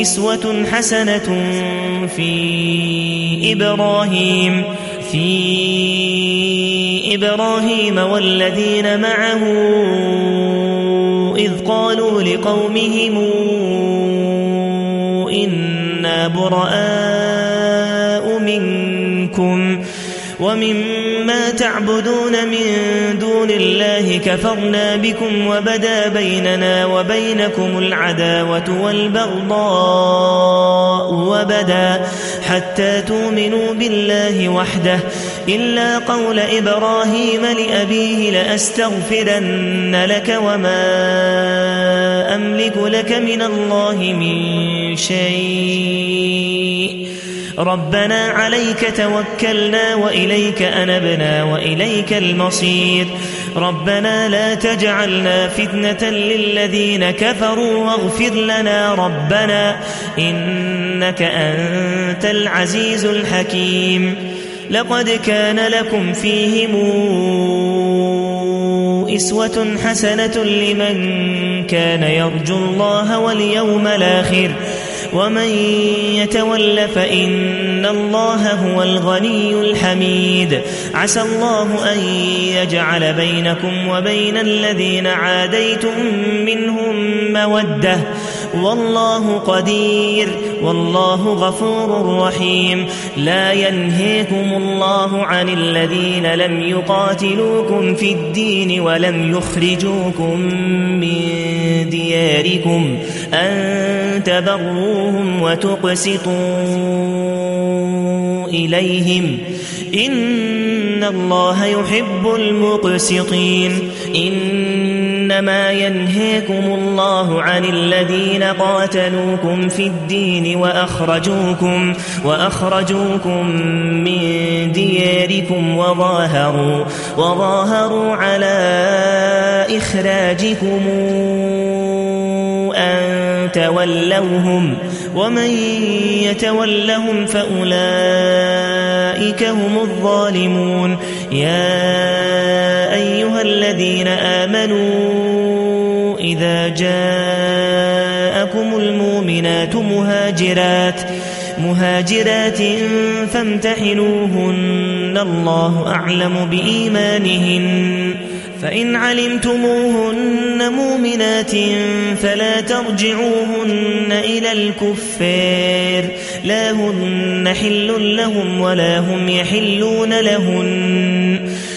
إسوة حسنة في إبراهيم في إبراهيم والذين معه إذ قالوا لقومهم إنا براء منكم. ومما تعبدون من دون الله كفرنا بكم وبدا بيننا وبينكم العداوة والبغضاء وبدا حتى تؤمنوا بالله وحده. إلا قول إبراهيم لأبيه لأستغفرن لك وما أملك لك من الله من شيء. ربنا عليك توكلنا وإليك أنبنا وإليك المصير. ربنا لا تجعلنا فتنة للذين كفروا واغفر لنا ربنا إنك أنت العزيز الحكيم. لقد كان لكم فيهم إسوة حسنة لمن كان يرجو الله واليوم الآخر. ومن يتول فإن الله هو الغني الحميد. عسى الله أن يجعل بينكم وبين الذين عاديتم منهم مودة والله قدير والله غفور رحيم. لا ينهيكم الله عن الذين لم يقاتلوكم في الدين ولم يخرجوكم من دياركم أن تبروهم وتقسطوا إليهم. إن الله يحب المقسطين. إنما ينهيكم الله عن الذين قاتلوكم في الدين وأخرجوكم, وأخرجوكم من دياركم وظاهروا, وظاهروا على إخراجكم أن تولوهم ومن يتولهم فأولئك هم الظالمون يا أيها الذين آمنوا إذا جاءكم المؤمنات مهاجرات مهاجرات فامتحنوهن الله أعلم بإيمانهن. فإن علمتموهن مؤمنات فلا ترجعوهن إلى الكفار لا هن حل لهم ولا هم يحلون لهن.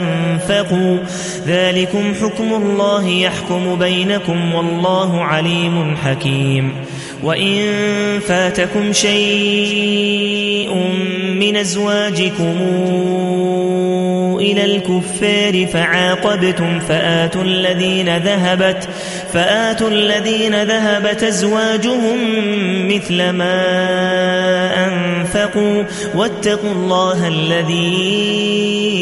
أنفقوا ذلكم حكم الله يحكم بينكم والله عليم حكيم. وإن فاتكم شيء من ازواجكم إلى الكفار فعاقبتم فآتوا الذين ذهبت فآتوا الذين ذهبت ازواجهم مثل ما أنفقوا. واتقوا الله الذي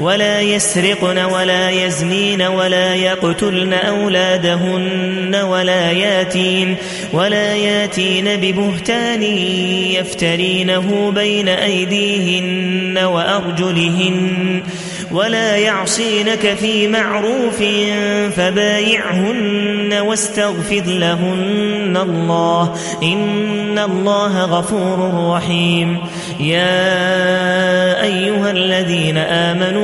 ولا يسرقن ولا يزنين ولا يقتلن أولادهن ولا ياتين ولا ياتين ببهتان يفترينه بين أيديهن وأرجلهن ولا يعصينك في معروف فبايعهن واستغفر لهن الله إن الله غفور رحيم يا أيها الذين آمنوا